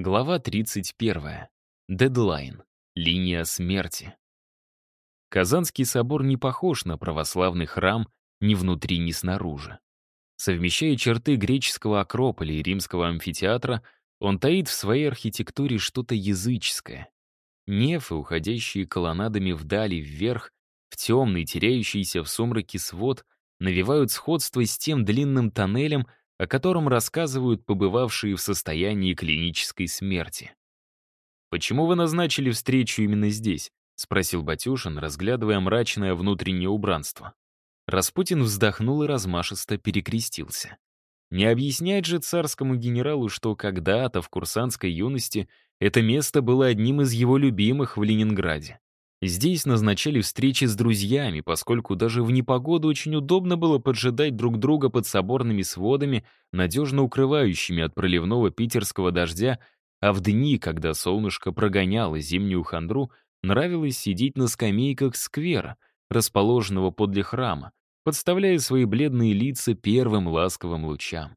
Глава 31. Дедлайн. Линия смерти. Казанский собор не похож на православный храм ни внутри, ни снаружи. Совмещая черты греческого акрополя и римского амфитеатра, он таит в своей архитектуре что-то языческое. Нефы, уходящие колоннадами вдали вверх, в темный, теряющийся в сумраке свод, навевают сходство с тем длинным тоннелем, о котором рассказывают побывавшие в состоянии клинической смерти. «Почему вы назначили встречу именно здесь?» — спросил Батюшин, разглядывая мрачное внутреннее убранство. Распутин вздохнул и размашисто перекрестился. Не объяснять же царскому генералу, что когда-то в курсантской юности это место было одним из его любимых в Ленинграде. Здесь назначали встречи с друзьями, поскольку даже в непогоду очень удобно было поджидать друг друга под соборными сводами, надежно укрывающими от проливного питерского дождя, а в дни, когда солнышко прогоняло зимнюю хандру, нравилось сидеть на скамейках сквера, расположенного подле храма, подставляя свои бледные лица первым ласковым лучам.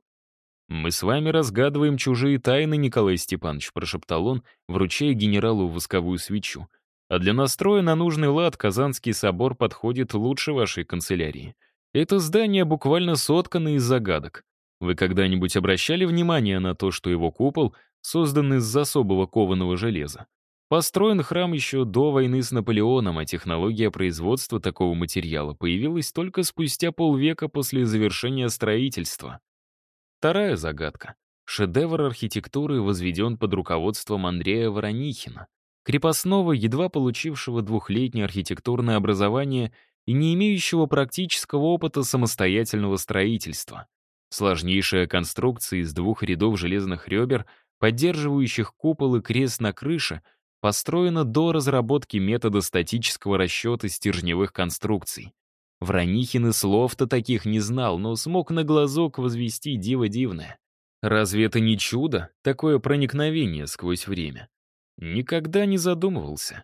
«Мы с вами разгадываем чужие тайны, Николай Степанович», прошептал он, вручая генералу восковую свечу — а для настроя на нужный лад Казанский собор подходит лучше вашей канцелярии. Это здание буквально соткано из загадок. Вы когда-нибудь обращали внимание на то, что его купол создан из особого кованого железа? Построен храм еще до войны с Наполеоном, а технология производства такого материала появилась только спустя полвека после завершения строительства. Вторая загадка. Шедевр архитектуры возведен под руководством Андрея Воронихина крепостного, едва получившего двухлетнее архитектурное образование и не имеющего практического опыта самостоятельного строительства. Сложнейшая конструкция из двух рядов железных ребер, поддерживающих купол и крест на крыше, построена до разработки метода статического расчета стержневых конструкций. Вранихин и слов-то таких не знал, но смог на глазок возвести диво дивное. Разве это не чудо, такое проникновение сквозь время? Никогда не задумывался.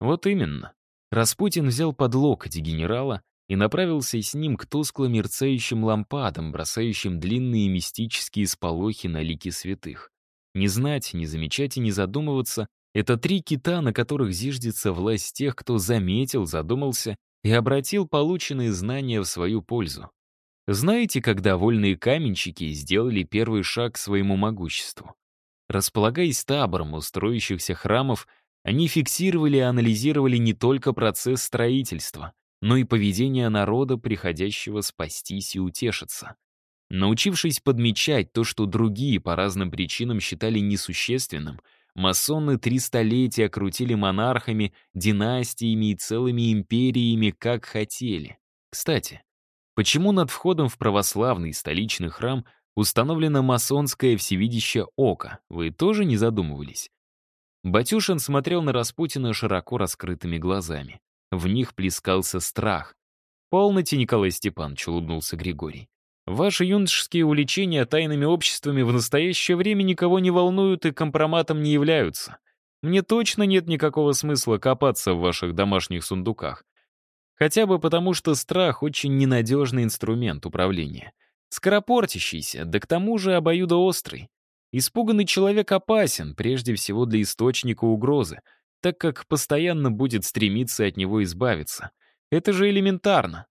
Вот именно. Распутин взял под локоть генерала и направился с ним к тускло мерцающим лампадам, бросающим длинные мистические сполохи на лики святых. Не знать, не замечать и не задумываться — это три кита, на которых зиждется власть тех, кто заметил, задумался и обратил полученные знания в свою пользу. Знаете, когда вольные каменщики сделали первый шаг к своему могуществу? Располагаясь табором у строящихся храмов, они фиксировали и анализировали не только процесс строительства, но и поведение народа, приходящего спастись и утешиться. Научившись подмечать то, что другие по разным причинам считали несущественным, масоны три столетия крутили монархами, династиями и целыми империями, как хотели. Кстати, почему над входом в православный столичный храм установлено масонское всевидящее око. Вы тоже не задумывались? Батюшин смотрел на Распутина широко раскрытыми глазами. В них плескался страх. «Полноте, Николай Степанович», — улыбнулся Григорий. «Ваши юношеские увлечения тайными обществами в настоящее время никого не волнуют и компроматом не являются. Мне точно нет никакого смысла копаться в ваших домашних сундуках. Хотя бы потому, что страх — очень ненадежный инструмент управления. Скоропортящийся, да к тому же обоюдоострый. Испуганный человек опасен, прежде всего для источника угрозы, так как постоянно будет стремиться от него избавиться. Это же элементарно.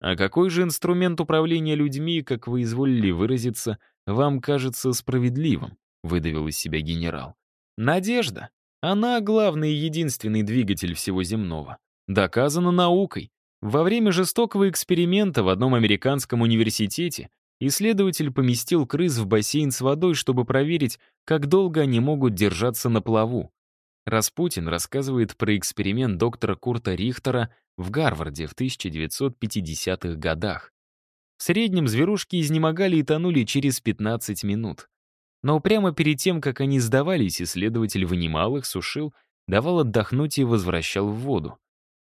А какой же инструмент управления людьми, как вы изволили выразиться, вам кажется справедливым? Выдавил из себя генерал. Надежда. Она главный и единственный двигатель всего земного. Доказано наукой. Во время жестокого эксперимента в одном американском университете исследователь поместил крыс в бассейн с водой, чтобы проверить, как долго они могут держаться на плаву. Распутин рассказывает про эксперимент доктора Курта Рихтера в Гарварде в 1950-х годах. В среднем зверушки изнемогали и тонули через 15 минут. Но прямо перед тем, как они сдавались, исследователь вынимал их, сушил, давал отдохнуть и возвращал в воду.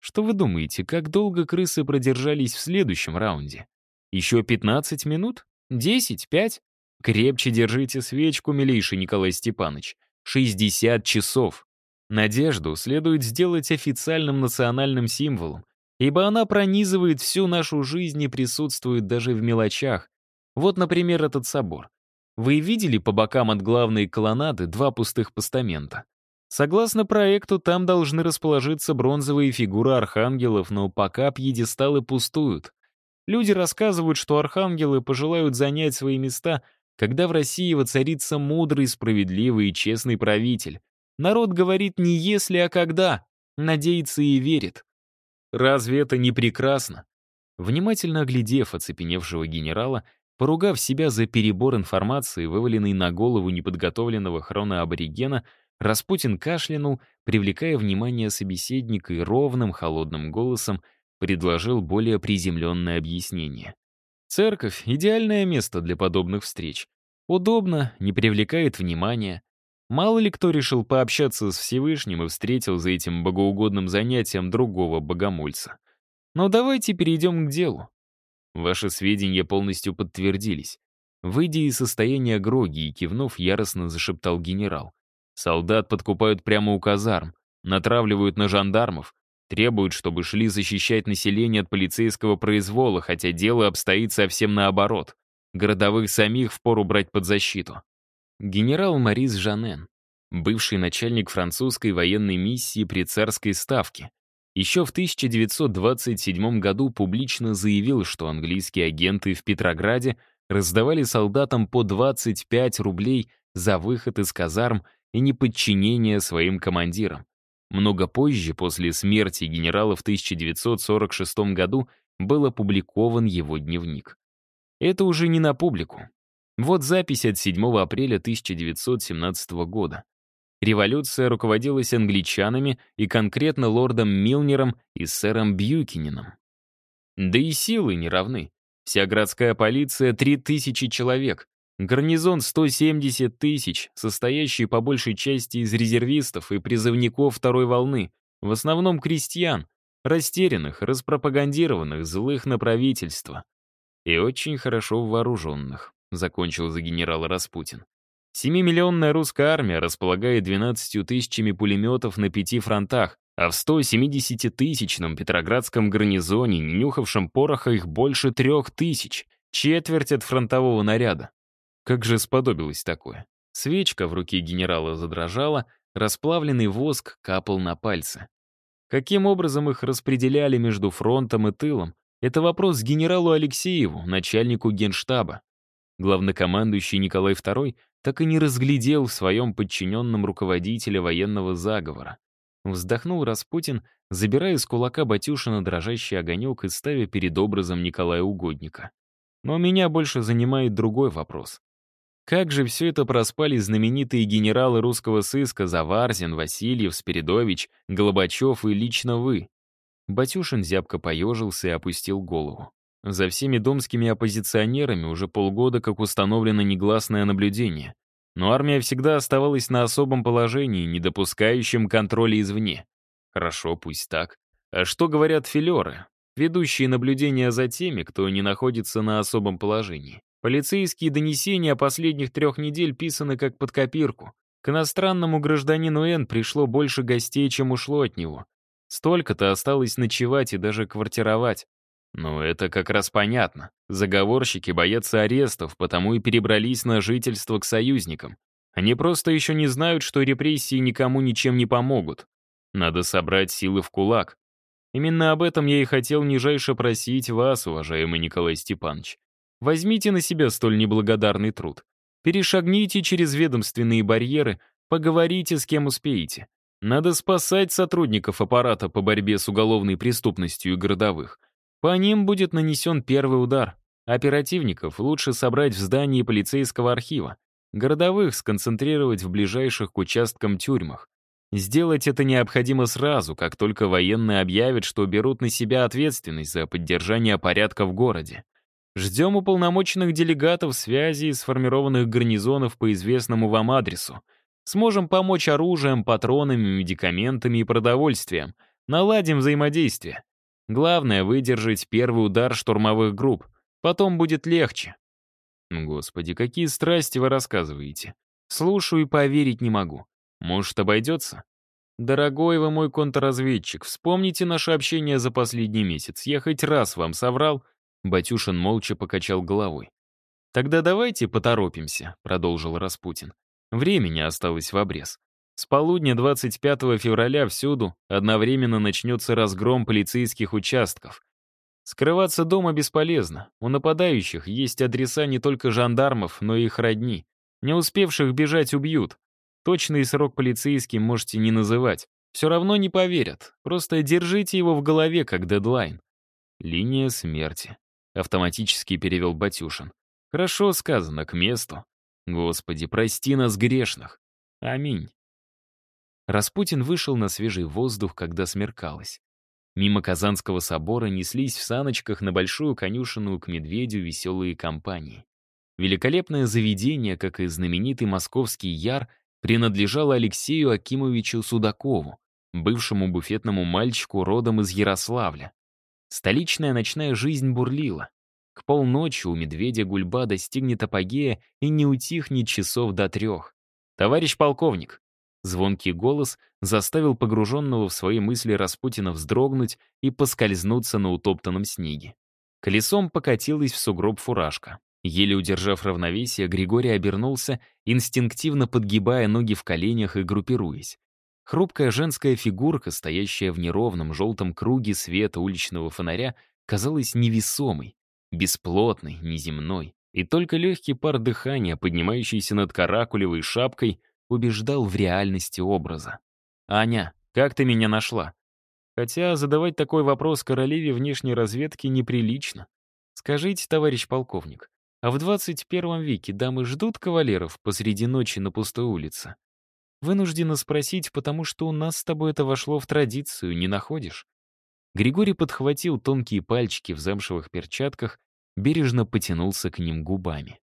Что вы думаете, как долго крысы продержались в следующем раунде? Еще 15 минут? 10? 5? Крепче держите свечку, милейший Николай Степанович. 60 часов. Надежду следует сделать официальным национальным символом, ибо она пронизывает всю нашу жизнь и присутствует даже в мелочах. Вот, например, этот собор. Вы видели по бокам от главной колоннады два пустых постамента? Согласно проекту, там должны расположиться бронзовые фигуры архангелов, но пока пьедесталы пустуют. Люди рассказывают, что архангелы пожелают занять свои места, когда в России воцарится мудрый, справедливый и честный правитель. Народ говорит не если, а когда, надеется и верит. Разве это не прекрасно? Внимательно оглядев оцепеневшего генерала, поругав себя за перебор информации, вываленный на голову неподготовленного хроноаборигена, Распутин кашлянул, привлекая внимание собеседника и ровным, холодным голосом предложил более приземленное объяснение. Церковь — идеальное место для подобных встреч. Удобно, не привлекает внимания. Мало ли кто решил пообщаться с Всевышним и встретил за этим богоугодным занятием другого богомольца. Но давайте перейдем к делу. Ваши сведения полностью подтвердились. Выйдя из состояния гроги и кивнув, яростно зашептал генерал. Солдат подкупают прямо у казарм, натравливают на жандармов, требуют, чтобы шли защищать население от полицейского произвола, хотя дело обстоит совсем наоборот. Городовых самих впору брать под защиту. Генерал Марис Жанен, бывший начальник французской военной миссии при царской ставке, еще в 1927 году публично заявил, что английские агенты в Петрограде раздавали солдатам по 25 рублей за выход из казарм и неподчинение своим командирам. Много позже, после смерти генерала в 1946 году, был опубликован его дневник. Это уже не на публику. Вот запись от 7 апреля 1917 года. Революция руководилась англичанами и конкретно лордом Милнером и сэром Бьюкинином. Да и силы не равны. Вся городская полиция — 3000 человек, Гарнизон 170 тысяч, состоящий по большей части из резервистов и призывников второй волны, в основном крестьян, растерянных, распропагандированных, злых на правительство. И очень хорошо вооруженных, закончил за генерала Распутин. Семимиллионная русская армия располагает 12 тысячами пулеметов на пяти фронтах, а в 170-тысячном Петроградском гарнизоне, не нюхавшем пороха, их больше трех тысяч, четверть от фронтового наряда. Как же сподобилось такое? Свечка в руке генерала задрожала, расплавленный воск капал на пальцы. Каким образом их распределяли между фронтом и тылом? Это вопрос генералу Алексееву, начальнику генштаба. Главнокомандующий Николай II так и не разглядел в своем подчиненном руководителя военного заговора. Вздохнул Распутин, забирая из кулака Батюшина дрожащий огонек и ставя перед образом Николая Угодника. Но меня больше занимает другой вопрос. Как же все это проспали знаменитые генералы русского сыска Заварзин, Васильев, Спиридович, Голобачев и лично вы? Батюшин зябко поежился и опустил голову. За всеми домскими оппозиционерами уже полгода как установлено негласное наблюдение. Но армия всегда оставалась на особом положении, не допускающем контроля извне. Хорошо, пусть так. А что говорят филеры, ведущие наблюдения за теми, кто не находится на особом положении? Полицейские донесения последних трех недель писаны как под копирку. К иностранному гражданину Н пришло больше гостей, чем ушло от него. Столько-то осталось ночевать и даже квартировать. Но это как раз понятно. Заговорщики боятся арестов, потому и перебрались на жительство к союзникам. Они просто еще не знают, что репрессии никому ничем не помогут. Надо собрать силы в кулак. Именно об этом я и хотел нижайше просить вас, уважаемый Николай Степанович. Возьмите на себя столь неблагодарный труд. Перешагните через ведомственные барьеры, поговорите с кем успеете. Надо спасать сотрудников аппарата по борьбе с уголовной преступностью и городовых. По ним будет нанесен первый удар. Оперативников лучше собрать в здании полицейского архива. Городовых сконцентрировать в ближайших к участкам тюрьмах. Сделать это необходимо сразу, как только военные объявят, что берут на себя ответственность за поддержание порядка в городе. Ждем уполномоченных делегатов связи из сформированных гарнизонов по известному вам адресу. Сможем помочь оружием, патронами, медикаментами и продовольствием. Наладим взаимодействие. Главное — выдержать первый удар штурмовых групп. Потом будет легче. Господи, какие страсти вы рассказываете. Слушаю и поверить не могу. Может, обойдется? Дорогой вы мой контрразведчик, вспомните наше общение за последний месяц. Я хоть раз вам соврал, Батюшин молча покачал головой. «Тогда давайте поторопимся», — продолжил Распутин. «Времени осталось в обрез. С полудня 25 февраля всюду одновременно начнется разгром полицейских участков. Скрываться дома бесполезно. У нападающих есть адреса не только жандармов, но и их родни. Не успевших бежать убьют. Точный срок полицейским можете не называть. Все равно не поверят. Просто держите его в голове, как дедлайн. «Линия смерти», — автоматически перевел Батюшин. «Хорошо сказано, к месту. Господи, прости нас грешных. Аминь». Распутин вышел на свежий воздух, когда смеркалось. Мимо Казанского собора неслись в саночках на большую конюшенную к медведю веселые компании. Великолепное заведение, как и знаменитый московский яр, принадлежало Алексею Акимовичу Судакову, бывшему буфетному мальчику родом из Ярославля. Столичная ночная жизнь бурлила. К полночи у медведя гульба достигнет апогея и не утихнет часов до трех. «Товарищ полковник!» Звонкий голос заставил погруженного в свои мысли Распутина вздрогнуть и поскользнуться на утоптанном снеге. Колесом покатилась в сугроб фуражка. Еле удержав равновесие, Григорий обернулся, инстинктивно подгибая ноги в коленях и группируясь. Хрупкая женская фигурка, стоящая в неровном желтом круге света уличного фонаря, казалась невесомой, бесплотной, неземной. И только легкий пар дыхания, поднимающийся над каракулевой шапкой, убеждал в реальности образа. «Аня, как ты меня нашла?» Хотя задавать такой вопрос королеве внешней разведки неприлично. Скажите, товарищ полковник, а в 21 веке дамы ждут кавалеров посреди ночи на пустой улице? Вынуждена спросить, потому что у нас с тобой это вошло в традицию, не находишь? Григорий подхватил тонкие пальчики в замшевых перчатках, бережно потянулся к ним губами.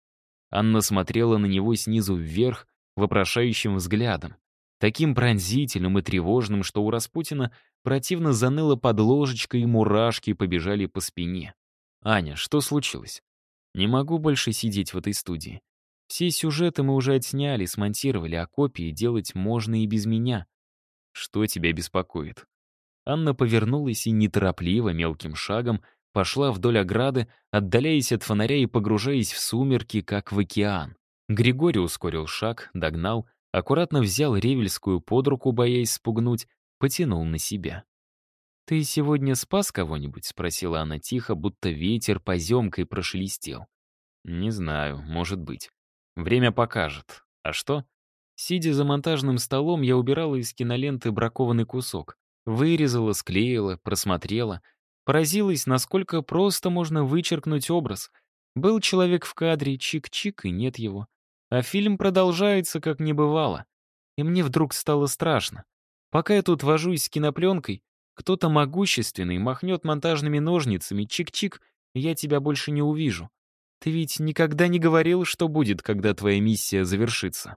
Анна смотрела на него снизу вверх, вопрошающим взглядом, таким пронзительным и тревожным, что у Распутина противно заныло под ложечкой и мурашки побежали по спине. «Аня, что случилось?» Не могу больше сидеть в этой студии. Все сюжеты мы уже отсняли, смонтировали, а копии делать можно и без меня. Что тебя беспокоит? Анна повернулась и неторопливо, мелким шагом, пошла вдоль ограды, отдаляясь от фонаря и погружаясь в сумерки, как в океан. Григорий ускорил шаг, догнал, аккуратно взял Ревельскую под руку, боясь спугнуть, потянул на себя. «Ты сегодня спас кого-нибудь?» — спросила она тихо, будто ветер поземкой прошелестел. «Не знаю, может быть. Время покажет. А что?» Сидя за монтажным столом, я убирала из киноленты бракованный кусок. Вырезала, склеила, просмотрела. Поразилась, насколько просто можно вычеркнуть образ. Был человек в кадре, чик-чик, и нет его. А фильм продолжается, как не бывало. И мне вдруг стало страшно. Пока я тут вожусь с кинопленкой, кто-то могущественный махнет монтажными ножницами, чик-чик, я тебя больше не увижу. Ты ведь никогда не говорил, что будет, когда твоя миссия завершится.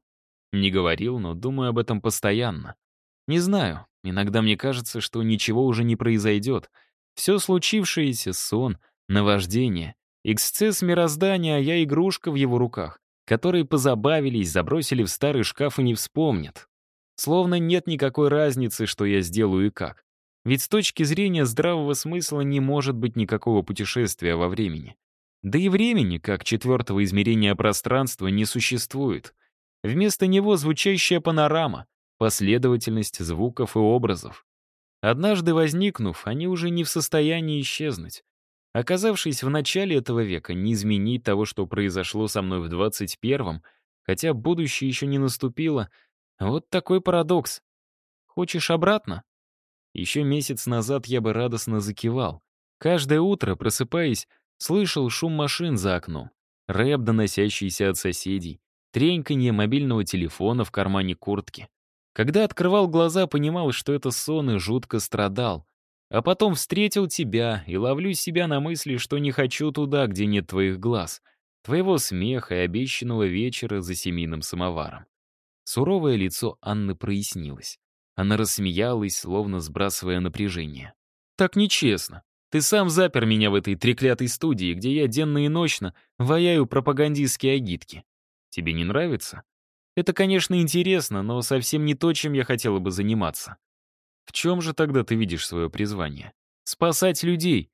Не говорил, но думаю об этом постоянно. Не знаю, иногда мне кажется, что ничего уже не произойдет. Все случившееся — сон, наваждение, эксцесс мироздания, а я игрушка в его руках, которые позабавились, забросили в старый шкаф и не вспомнят. Словно нет никакой разницы, что я сделаю и как. Ведь с точки зрения здравого смысла не может быть никакого путешествия во времени. Да и времени, как четвертого измерения пространства, не существует. Вместо него звучащая панорама, последовательность звуков и образов. Однажды возникнув, они уже не в состоянии исчезнуть. Оказавшись в начале этого века, не изменить того, что произошло со мной в 21-м, хотя будущее еще не наступило. Вот такой парадокс. Хочешь обратно? Еще месяц назад я бы радостно закивал. Каждое утро, просыпаясь, слышал шум машин за окном, рэп, доносящийся от соседей, треньканье мобильного телефона в кармане куртки. Когда открывал глаза, понимал, что это сон и жутко страдал. А потом встретил тебя и ловлю себя на мысли, что не хочу туда, где нет твоих глаз, твоего смеха и обещанного вечера за семейным самоваром. Суровое лицо Анны прояснилось. Она рассмеялась, словно сбрасывая напряжение. «Так нечестно. Ты сам запер меня в этой треклятой студии, где я денно и ночно ваяю пропагандистские агитки. Тебе не нравится? Это, конечно, интересно, но совсем не то, чем я хотела бы заниматься. В чем же тогда ты видишь свое призвание? Спасать людей.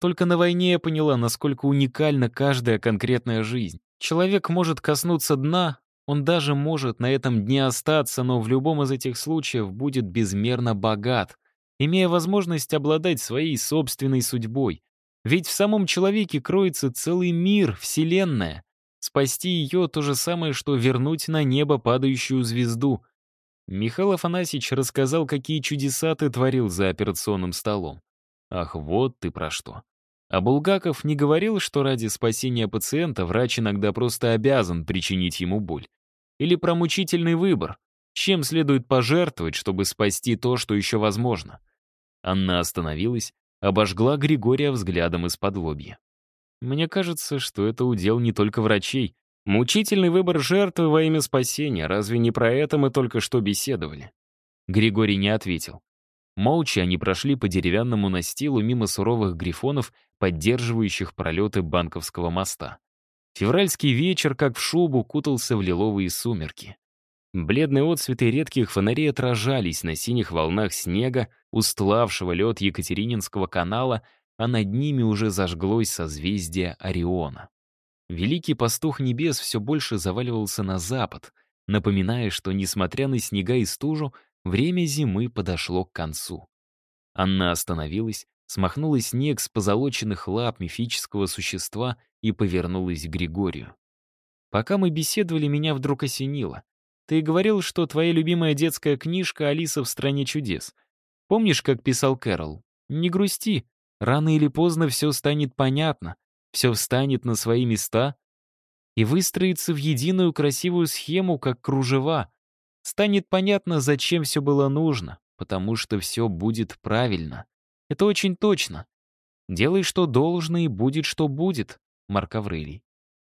Только на войне я поняла, насколько уникальна каждая конкретная жизнь. Человек может коснуться дна, он даже может на этом дне остаться, но в любом из этих случаев будет безмерно богат, имея возможность обладать своей собственной судьбой. Ведь в самом человеке кроется целый мир, вселенная. Спасти ее — то же самое, что вернуть на небо падающую звезду. Михаил Афанасьевич рассказал, какие чудеса ты творил за операционным столом. Ах, вот ты про что. А Булгаков не говорил, что ради спасения пациента врач иногда просто обязан причинить ему боль. Или про мучительный выбор, чем следует пожертвовать, чтобы спасти то, что еще возможно. Анна остановилась, обожгла Григория взглядом из-под лобья. Мне кажется, что это удел не только врачей. Мучительный выбор жертвы во имя спасения. Разве не про это мы только что беседовали? Григорий не ответил. Молча они прошли по деревянному настилу мимо суровых грифонов, поддерживающих пролеты банковского моста. Февральский вечер, как в шубу, кутался в лиловые сумерки. Бледные отцветы редких фонарей отражались на синих волнах снега, устлавшего лед Екатерининского канала, а над ними уже зажглось созвездие Ориона. Великий пастух небес все больше заваливался на запад, напоминая, что, несмотря на снега и стужу, время зимы подошло к концу. Анна остановилась, смахнула снег с позолоченных лап мифического существа и повернулась к Григорию. «Пока мы беседовали, меня вдруг осенило. Ты говорил, что твоя любимая детская книжка «Алиса в стране чудес». Помнишь, как писал Кэрол? Не грусти, Рано или поздно все станет понятно, все встанет на свои места и выстроится в единую красивую схему, как кружева. Станет понятно, зачем все было нужно, потому что все будет правильно. Это очень точно. Делай, что должно, и будет, что будет, Марк Аврелий.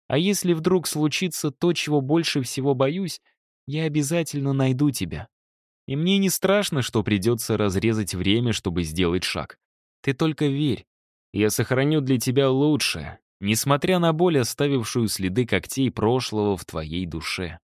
А если вдруг случится то, чего больше всего боюсь, я обязательно найду тебя. И мне не страшно, что придется разрезать время, чтобы сделать шаг. Ты только верь. Я сохраню для тебя лучшее, несмотря на боль, оставившую следы когтей прошлого в твоей душе.